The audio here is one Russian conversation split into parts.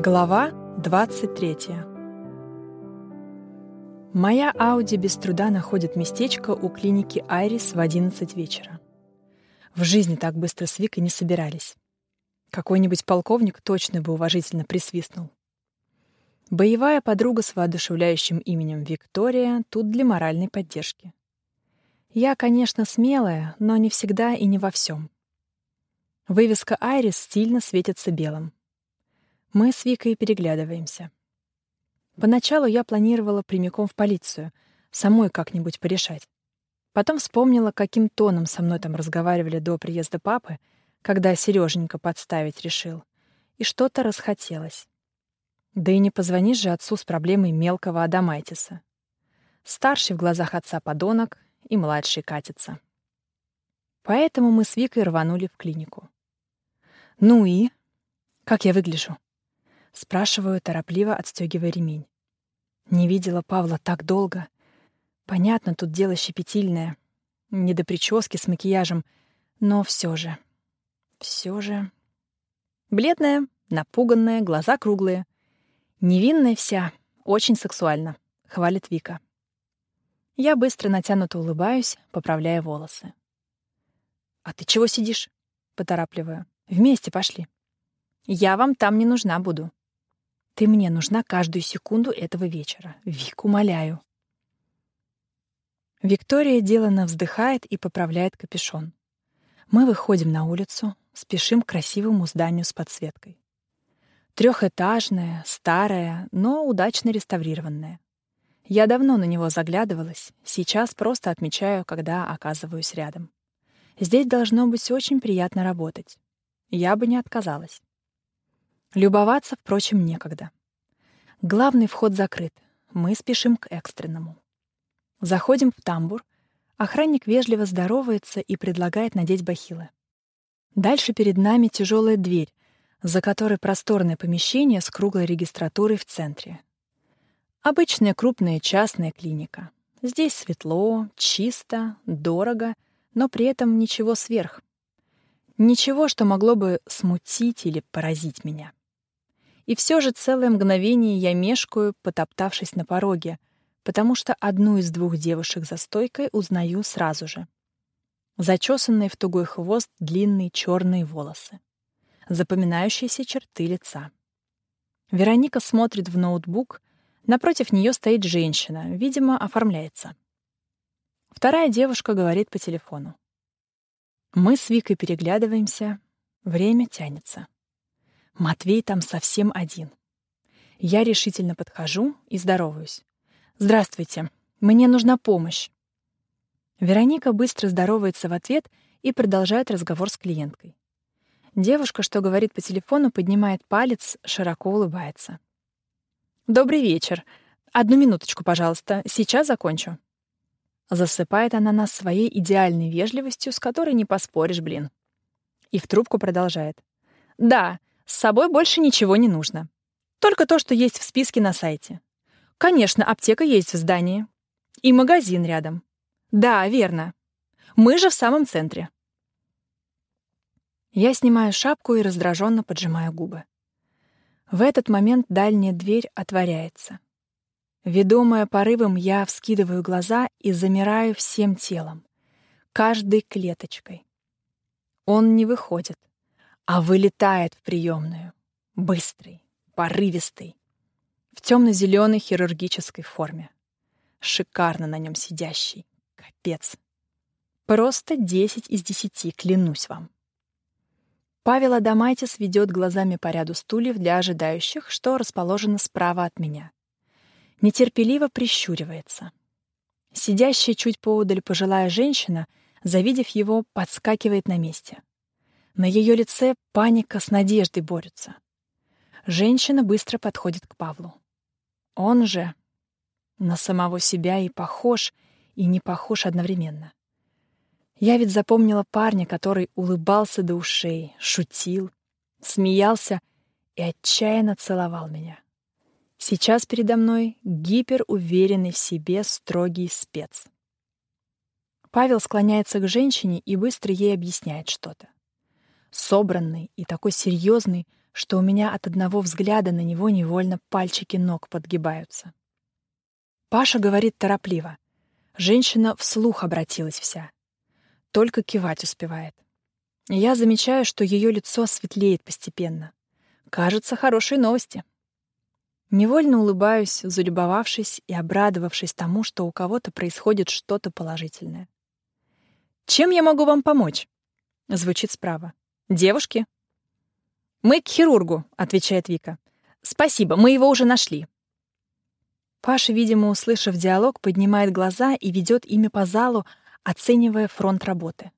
Глава 23 Моя Ауди без труда находит местечко у клиники Айрис в 11 вечера. В жизни так быстро с Викой не собирались. Какой-нибудь полковник точно бы уважительно присвистнул. Боевая подруга с воодушевляющим именем Виктория тут для моральной поддержки. Я, конечно, смелая, но не всегда и не во всем. Вывеска «Айрис» стильно светится белым. Мы с Викой переглядываемся. Поначалу я планировала прямиком в полицию, самой как-нибудь порешать. Потом вспомнила, каким тоном со мной там разговаривали до приезда папы, когда Сереженька подставить решил. И что-то расхотелось. Да и не позвонишь же отцу с проблемой мелкого Адамайтиса. Старший в глазах отца подонок и младший катится. Поэтому мы с Викой рванули в клинику. «Ну и? Как я выгляжу?» Спрашиваю, торопливо отстегивая ремень. Не видела Павла так долго. Понятно, тут дело щепетильное. Не до прически с макияжем, но все же. все же... Бледная, напуганная, глаза круглые. Невинная вся, очень сексуально, хвалит Вика. Я быстро натянуто улыбаюсь, поправляя волосы. «А ты чего сидишь?» — поторапливаю. «Вместе пошли». «Я вам там не нужна буду. Ты мне нужна каждую секунду этого вечера. Вик, умоляю. Виктория делано вздыхает и поправляет капюшон. Мы выходим на улицу, спешим к красивому зданию с подсветкой. Трехэтажное, старое, но удачно реставрированное. Я давно на него заглядывалась, сейчас просто отмечаю, когда оказываюсь рядом. Здесь должно быть очень приятно работать. Я бы не отказалась. Любоваться, впрочем, некогда. Главный вход закрыт. Мы спешим к экстренному. Заходим в тамбур. Охранник вежливо здоровается и предлагает надеть бахилы. Дальше перед нами тяжелая дверь, за которой просторное помещение с круглой регистратурой в центре. Обычная крупная частная клиника. Здесь светло, чисто, дорого, но при этом ничего сверх. Ничего, что могло бы смутить или поразить меня. И все же целое мгновение я мешкаю, потоптавшись на пороге, потому что одну из двух девушек за стойкой узнаю сразу же. Зачесанные в тугой хвост длинные черные волосы. Запоминающиеся черты лица. Вероника смотрит в ноутбук, напротив нее стоит женщина, видимо, оформляется. Вторая девушка говорит по телефону. Мы с Викой переглядываемся. Время тянется. Матвей там совсем один. Я решительно подхожу и здороваюсь. «Здравствуйте. Мне нужна помощь». Вероника быстро здоровается в ответ и продолжает разговор с клиенткой. Девушка, что говорит по телефону, поднимает палец, широко улыбается. «Добрый вечер. Одну минуточку, пожалуйста. Сейчас закончу». Засыпает она нас своей идеальной вежливостью, с которой не поспоришь, блин. И в трубку продолжает. «Да, с собой больше ничего не нужно. Только то, что есть в списке на сайте. Конечно, аптека есть в здании. И магазин рядом. Да, верно. Мы же в самом центре». Я снимаю шапку и раздраженно поджимаю губы. В этот момент дальняя дверь отворяется. Ведомая порывом, я вскидываю глаза и замираю всем телом, каждой клеточкой. Он не выходит, а вылетает в приемную, быстрый, порывистый, в темно-зеленой хирургической форме. Шикарно на нем сидящий. Капец. Просто десять из десяти, клянусь вам. Павел Адамайтис ведет глазами по ряду стульев для ожидающих, что расположено справа от меня нетерпеливо прищуривается. Сидящая чуть поодаль пожилая женщина, завидев его, подскакивает на месте. На ее лице паника с надеждой борются. Женщина быстро подходит к Павлу. Он же на самого себя и похож, и не похож одновременно. Я ведь запомнила парня, который улыбался до ушей, шутил, смеялся и отчаянно целовал меня. Сейчас передо мной гиперуверенный в себе строгий спец. Павел склоняется к женщине и быстро ей объясняет что-то. Собранный и такой серьезный, что у меня от одного взгляда на него невольно пальчики ног подгибаются. Паша говорит торопливо. Женщина вслух обратилась вся. Только кивать успевает. Я замечаю, что ее лицо светлеет постепенно. Кажется, хорошие новости. Невольно улыбаюсь, залюбовавшись и обрадовавшись тому, что у кого-то происходит что-то положительное. «Чем я могу вам помочь?» — звучит справа. «Девушки?» «Мы к хирургу», — отвечает Вика. «Спасибо, мы его уже нашли». Паша, видимо, услышав диалог, поднимает глаза и ведет ими по залу, оценивая фронт работы.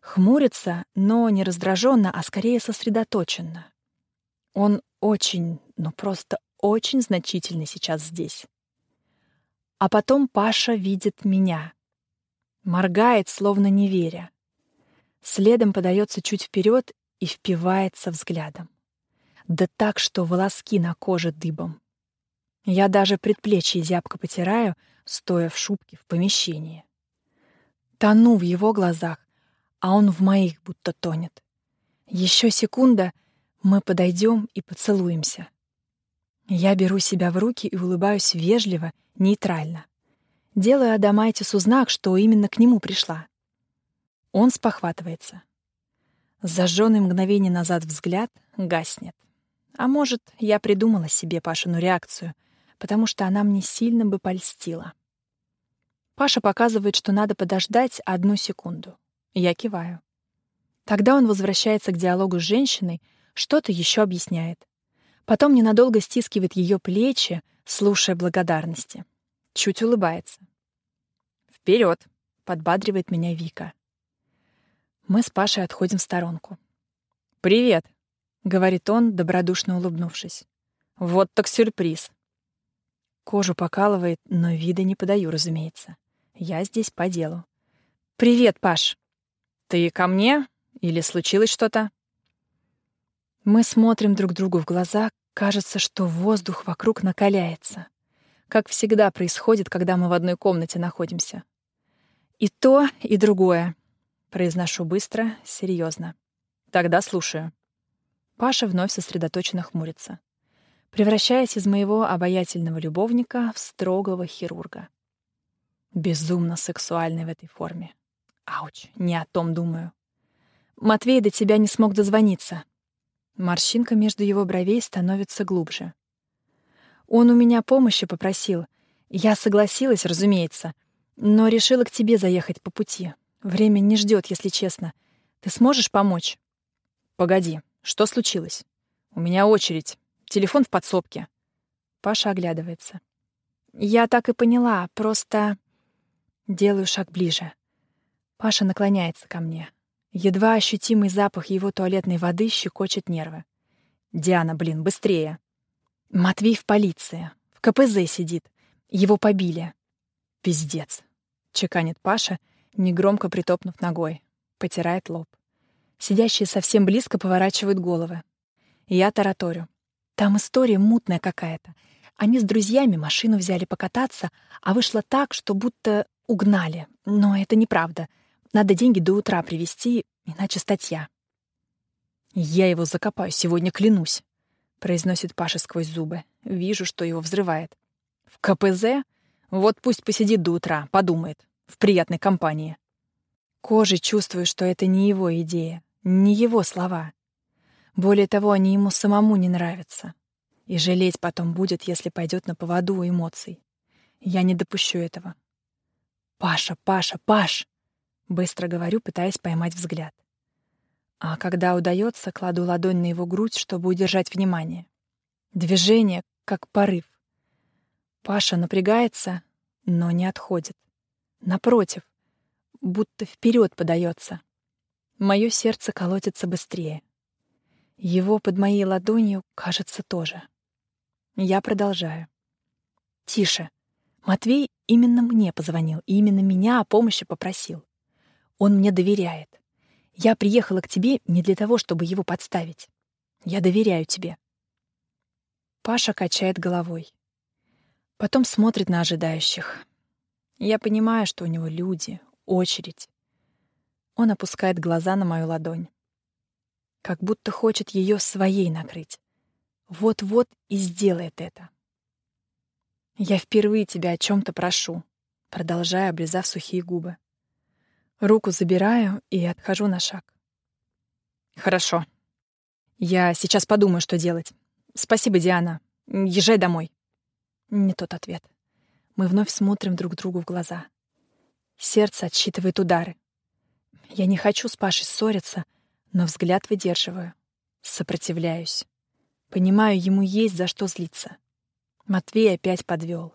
Хмурится, но не раздраженно, а скорее сосредоточенно. Он очень, ну просто очень значительный сейчас здесь. А потом Паша видит меня. Моргает, словно не веря. Следом подается чуть вперед и впивается взглядом. Да так, что волоски на коже дыбом. Я даже предплечье зябко потираю, стоя в шубке в помещении. Тону в его глазах, а он в моих будто тонет. Еще секунда, мы подойдем и поцелуемся. Я беру себя в руки и улыбаюсь вежливо, нейтрально. Делаю Адамайтису знак, что именно к нему пришла. Он спохватывается. Зажженный мгновение назад взгляд гаснет. А может, я придумала себе Пашину реакцию, потому что она мне сильно бы польстила. Паша показывает, что надо подождать одну секунду. Я киваю. Тогда он возвращается к диалогу с женщиной, что-то еще объясняет. Потом ненадолго стискивает ее плечи, слушая благодарности. Чуть улыбается. «Вперед!» — подбадривает меня Вика. Мы с Пашей отходим в сторонку. «Привет!» — говорит он, добродушно улыбнувшись. «Вот так сюрприз!» Кожу покалывает, но вида не подаю, разумеется. Я здесь по делу. «Привет, Паш!» «Ты ко мне? Или случилось что-то?» Мы смотрим друг другу в глаза, кажется, что воздух вокруг накаляется. Как всегда происходит, когда мы в одной комнате находимся. И то, и другое. Произношу быстро, серьезно. Тогда слушаю. Паша вновь сосредоточенно хмурится, превращаясь из моего обаятельного любовника в строгого хирурга. Безумно сексуальный в этой форме. Ауч, не о том думаю. Матвей до тебя не смог дозвониться. Морщинка между его бровей становится глубже. Он у меня помощи попросил. Я согласилась, разумеется, но решила к тебе заехать по пути. Время не ждет, если честно. Ты сможешь помочь? Погоди, что случилось? У меня очередь. Телефон в подсобке. Паша оглядывается. Я так и поняла, просто... Делаю шаг ближе. Паша наклоняется ко мне. Едва ощутимый запах его туалетной воды щекочет нервы. «Диана, блин, быстрее!» Матвей в полиции. В КПЗ сидит. Его побили. «Пиздец!» — чеканит Паша — негромко притопнув ногой. Потирает лоб. Сидящие совсем близко поворачивают головы. Я тараторю. Там история мутная какая-то. Они с друзьями машину взяли покататься, а вышло так, что будто угнали. Но это неправда. Надо деньги до утра привезти, иначе статья. «Я его закопаю, сегодня клянусь», — произносит Паша сквозь зубы. Вижу, что его взрывает. «В КПЗ? Вот пусть посидит до утра, подумает в приятной компании. Кожей чувствую, что это не его идея, не его слова. Более того, они ему самому не нравятся. И жалеть потом будет, если пойдет на поводу эмоций. Я не допущу этого. «Паша, Паша, Паш!» Быстро говорю, пытаясь поймать взгляд. А когда удается, кладу ладонь на его грудь, чтобы удержать внимание. Движение, как порыв. Паша напрягается, но не отходит. Напротив, будто вперед подается. Мое сердце колотится быстрее. Его под моей ладонью, кажется, тоже. Я продолжаю. Тише. Матвей именно мне позвонил, и именно меня о помощи попросил. Он мне доверяет. Я приехала к тебе не для того, чтобы его подставить. Я доверяю тебе. Паша качает головой. Потом смотрит на ожидающих. Я понимаю, что у него люди, очередь. Он опускает глаза на мою ладонь. как будто хочет ее своей накрыть. Вот-вот и сделает это. «Я впервые тебя о чем то прошу», продолжая облизав сухие губы. Руку забираю и отхожу на шаг. «Хорошо. Я сейчас подумаю, что делать. Спасибо, Диана. Езжай домой». Не тот ответ. Мы вновь смотрим друг другу в глаза. Сердце отсчитывает удары. Я не хочу с Пашей ссориться, но взгляд выдерживаю. Сопротивляюсь. Понимаю, ему есть за что злиться. Матвей опять подвел.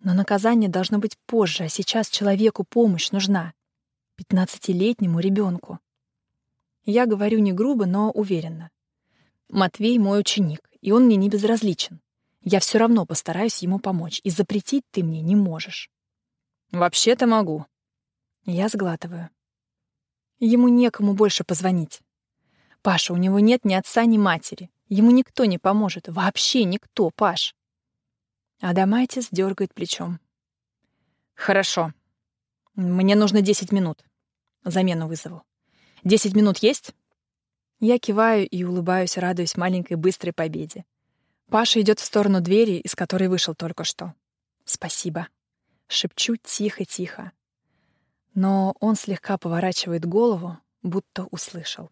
Но наказание должно быть позже, а сейчас человеку помощь нужна. Пятнадцатилетнему ребенку. Я говорю не грубо, но уверенно. Матвей мой ученик, и он мне не безразличен. Я все равно постараюсь ему помочь, и запретить ты мне не можешь. Вообще-то могу. Я сглатываю. Ему некому больше позвонить. Паша, у него нет ни отца, ни матери. Ему никто не поможет. Вообще никто, Паш. Адамайтис дергает плечом. Хорошо. Мне нужно 10 минут. Замену вызову. 10 минут есть? Я киваю и улыбаюсь, радуясь маленькой быстрой победе. Паша идет в сторону двери, из которой вышел только что. Спасибо. Шепчу тихо-тихо но он слегка поворачивает голову, будто услышал.